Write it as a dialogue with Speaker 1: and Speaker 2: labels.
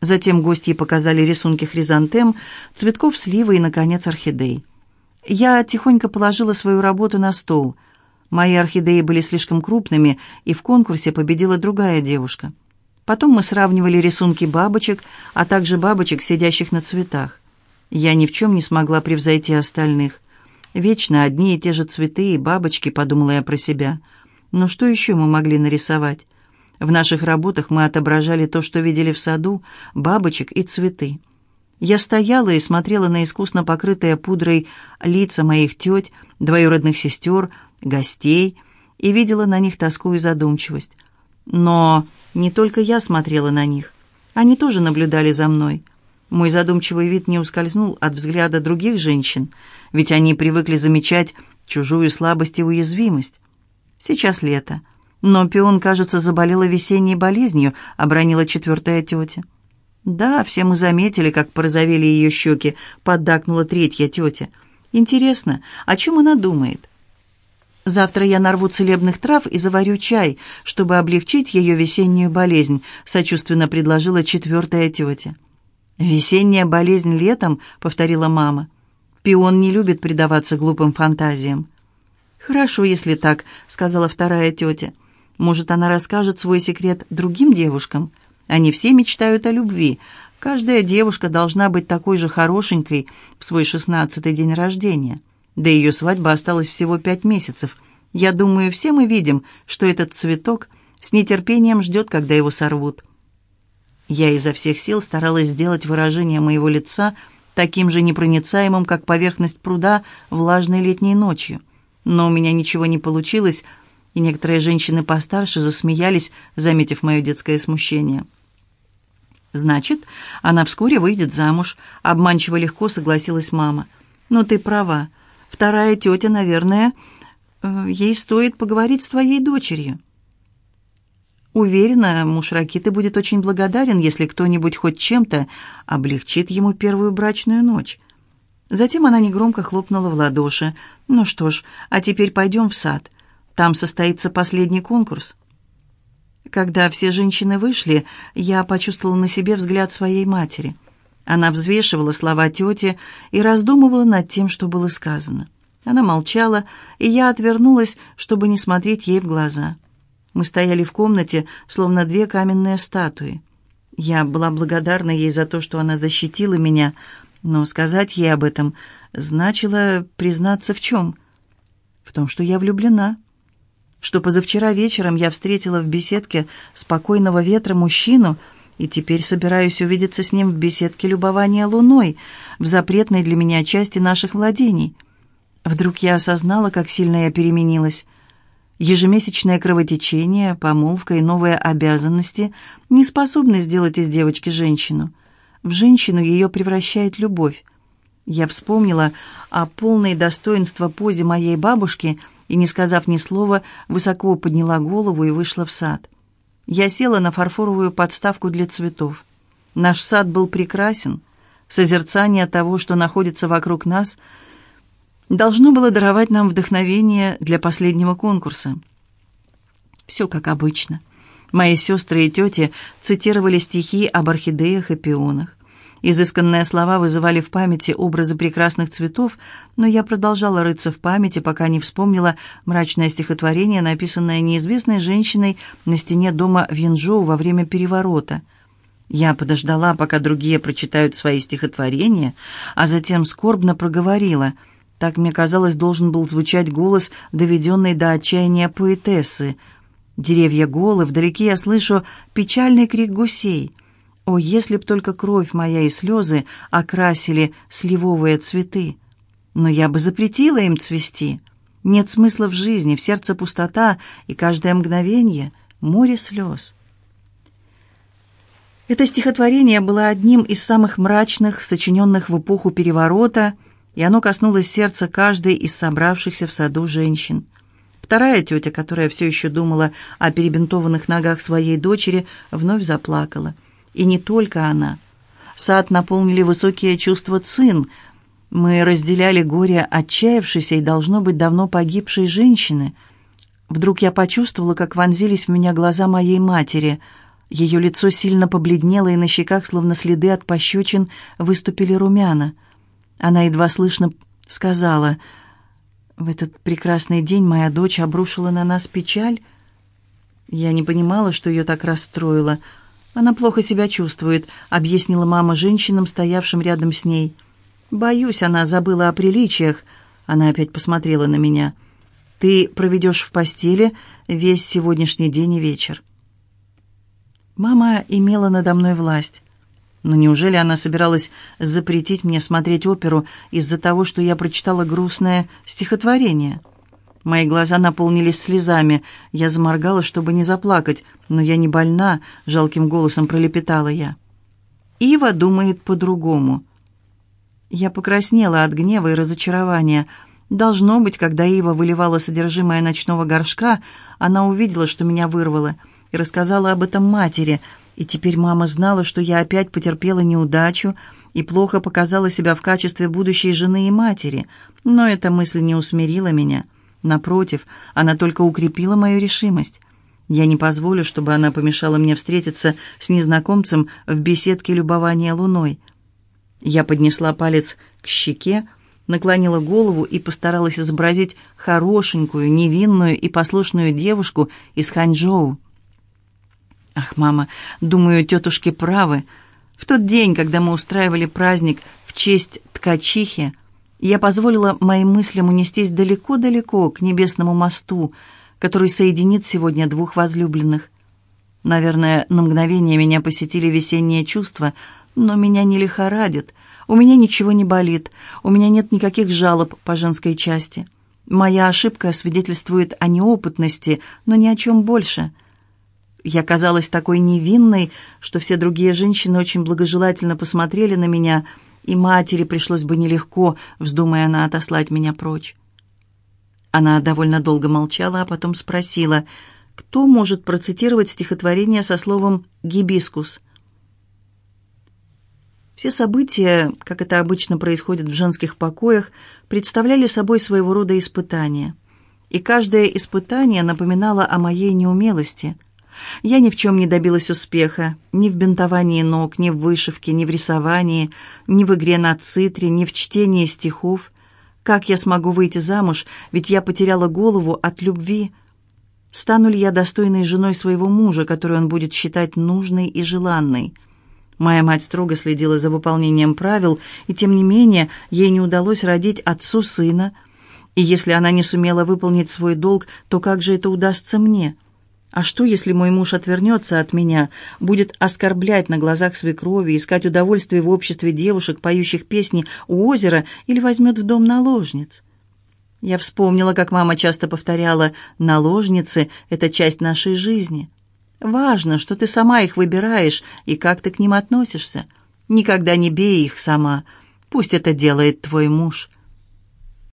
Speaker 1: Затем гости показали рисунки хризантем, цветков сливы и, наконец, орхидей. Я тихонько положила свою работу на стол. Мои орхидеи были слишком крупными, и в конкурсе победила другая девушка. Потом мы сравнивали рисунки бабочек, а также бабочек, сидящих на цветах. Я ни в чем не смогла превзойти остальных. Вечно одни и те же цветы и бабочки, подумала я про себя. Но что еще мы могли нарисовать? В наших работах мы отображали то, что видели в саду, бабочек и цветы. Я стояла и смотрела на искусно покрытые пудрой лица моих теть, двоюродных сестер, гостей, и видела на них тоску и задумчивость. Но не только я смотрела на них. Они тоже наблюдали за мной. Мой задумчивый вид не ускользнул от взгляда других женщин, ведь они привыкли замечать чужую слабость и уязвимость. Сейчас лето. «Но пион, кажется, заболела весенней болезнью», — обронила четвертая тетя. «Да, все мы заметили, как порозовели ее щеки», — поддакнула третья тетя. «Интересно, о чем она думает?» «Завтра я нарву целебных трав и заварю чай, чтобы облегчить ее весеннюю болезнь», — сочувственно предложила четвертая тетя. «Весенняя болезнь летом», — повторила мама. «Пион не любит предаваться глупым фантазиям». «Хорошо, если так», — сказала вторая тетя. Может, она расскажет свой секрет другим девушкам? Они все мечтают о любви. Каждая девушка должна быть такой же хорошенькой в свой шестнадцатый день рождения. До ее свадьбы осталось всего пять месяцев. Я думаю, все мы видим, что этот цветок с нетерпением ждет, когда его сорвут. Я изо всех сил старалась сделать выражение моего лица таким же непроницаемым, как поверхность пруда влажной летней ночью. Но у меня ничего не получилось, и некоторые женщины постарше засмеялись, заметив мое детское смущение. «Значит, она вскоре выйдет замуж», — обманчиво легко согласилась мама. «Но ты права. Вторая тетя, наверное, э, ей стоит поговорить с твоей дочерью». Уверена, муж Ракиты будет очень благодарен, если кто-нибудь хоть чем-то облегчит ему первую брачную ночь. Затем она негромко хлопнула в ладоши. «Ну что ж, а теперь пойдем в сад. Там состоится последний конкурс. Когда все женщины вышли, я почувствовала на себе взгляд своей матери. Она взвешивала слова тети и раздумывала над тем, что было сказано. Она молчала, и я отвернулась, чтобы не смотреть ей в глаза. Мы стояли в комнате, словно две каменные статуи. Я была благодарна ей за то, что она защитила меня, но сказать ей об этом значило признаться в чем? В том, что я влюблена что позавчера вечером я встретила в беседке спокойного ветра мужчину и теперь собираюсь увидеться с ним в беседке любования луной, в запретной для меня части наших владений. Вдруг я осознала, как сильно я переменилась. Ежемесячное кровотечение, помолвка и новые обязанности не способны сделать из девочки женщину. В женщину ее превращает любовь. Я вспомнила о полной достоинства позе моей бабушки – и, не сказав ни слова, высоко подняла голову и вышла в сад. Я села на фарфоровую подставку для цветов. Наш сад был прекрасен. Созерцание того, что находится вокруг нас, должно было даровать нам вдохновение для последнего конкурса. Все как обычно. Мои сестры и тети цитировали стихи об орхидеях и пионах. Изысканные слова вызывали в памяти образы прекрасных цветов, но я продолжала рыться в памяти, пока не вспомнила мрачное стихотворение, написанное неизвестной женщиной на стене дома в во время переворота. Я подождала, пока другие прочитают свои стихотворения, а затем скорбно проговорила. Так, мне казалось, должен был звучать голос, доведенный до отчаяния поэтессы. «Деревья голы, вдалеке я слышу печальный крик гусей». О, если б только кровь моя и слезы окрасили сливовые цветы! Но я бы запретила им цвести. Нет смысла в жизни, в сердце пустота, и каждое мгновение — море слез. Это стихотворение было одним из самых мрачных, сочиненных в эпоху переворота, и оно коснулось сердца каждой из собравшихся в саду женщин. Вторая тетя, которая все еще думала о перебинтованных ногах своей дочери, вновь заплакала — и не только она. Сад наполнили высокие чувства цин. Мы разделяли горе отчаявшейся и, должно быть, давно погибшей женщины. Вдруг я почувствовала, как вонзились в меня глаза моей матери. Ее лицо сильно побледнело, и на щеках, словно следы от пощечин, выступили румяна. Она едва слышно сказала, «В этот прекрасный день моя дочь обрушила на нас печаль». Я не понимала, что ее так расстроило. «Она плохо себя чувствует», — объяснила мама женщинам, стоявшим рядом с ней. «Боюсь, она забыла о приличиях». Она опять посмотрела на меня. «Ты проведешь в постели весь сегодняшний день и вечер». Мама имела надо мной власть. Но неужели она собиралась запретить мне смотреть оперу из-за того, что я прочитала грустное стихотворение? Мои глаза наполнились слезами. Я заморгала, чтобы не заплакать. «Но я не больна», — жалким голосом пролепетала я. «Ива думает по-другому». Я покраснела от гнева и разочарования. Должно быть, когда Ива выливала содержимое ночного горшка, она увидела, что меня вырвало, и рассказала об этом матери. И теперь мама знала, что я опять потерпела неудачу и плохо показала себя в качестве будущей жены и матери. Но эта мысль не усмирила меня. Напротив, она только укрепила мою решимость. Я не позволю, чтобы она помешала мне встретиться с незнакомцем в беседке любования луной. Я поднесла палец к щеке, наклонила голову и постаралась изобразить хорошенькую, невинную и послушную девушку из Ханчжоу. Ах, мама, думаю, тетушки правы. В тот день, когда мы устраивали праздник в честь ткачихи, я позволила моим мыслям унестись далеко-далеко к небесному мосту, который соединит сегодня двух возлюбленных. Наверное, на мгновение меня посетили весенние чувства, но меня не лихорадит, у меня ничего не болит, у меня нет никаких жалоб по женской части. Моя ошибка свидетельствует о неопытности, но ни о чем больше. Я казалась такой невинной, что все другие женщины очень благожелательно посмотрели на меня — и матери пришлось бы нелегко, вздумая она отослать меня прочь. Она довольно долго молчала, а потом спросила, кто может процитировать стихотворение со словом «гибискус»? Все события, как это обычно происходит в женских покоях, представляли собой своего рода испытания. И каждое испытание напоминало о моей неумелости – я ни в чем не добилась успеха, ни в бинтовании ног, ни в вышивке, ни в рисовании, ни в игре на цитре, ни в чтении стихов. Как я смогу выйти замуж, ведь я потеряла голову от любви? Стану ли я достойной женой своего мужа, которую он будет считать нужной и желанной? Моя мать строго следила за выполнением правил, и тем не менее ей не удалось родить отцу сына. И если она не сумела выполнить свой долг, то как же это удастся мне?» А что, если мой муж отвернется от меня, будет оскорблять на глазах свекрови, искать удовольствие в обществе девушек, поющих песни у озера, или возьмет в дом наложниц? Я вспомнила, как мама часто повторяла «наложницы — это часть нашей жизни». Важно, что ты сама их выбираешь и как ты к ним относишься. Никогда не бей их сама. Пусть это делает твой муж.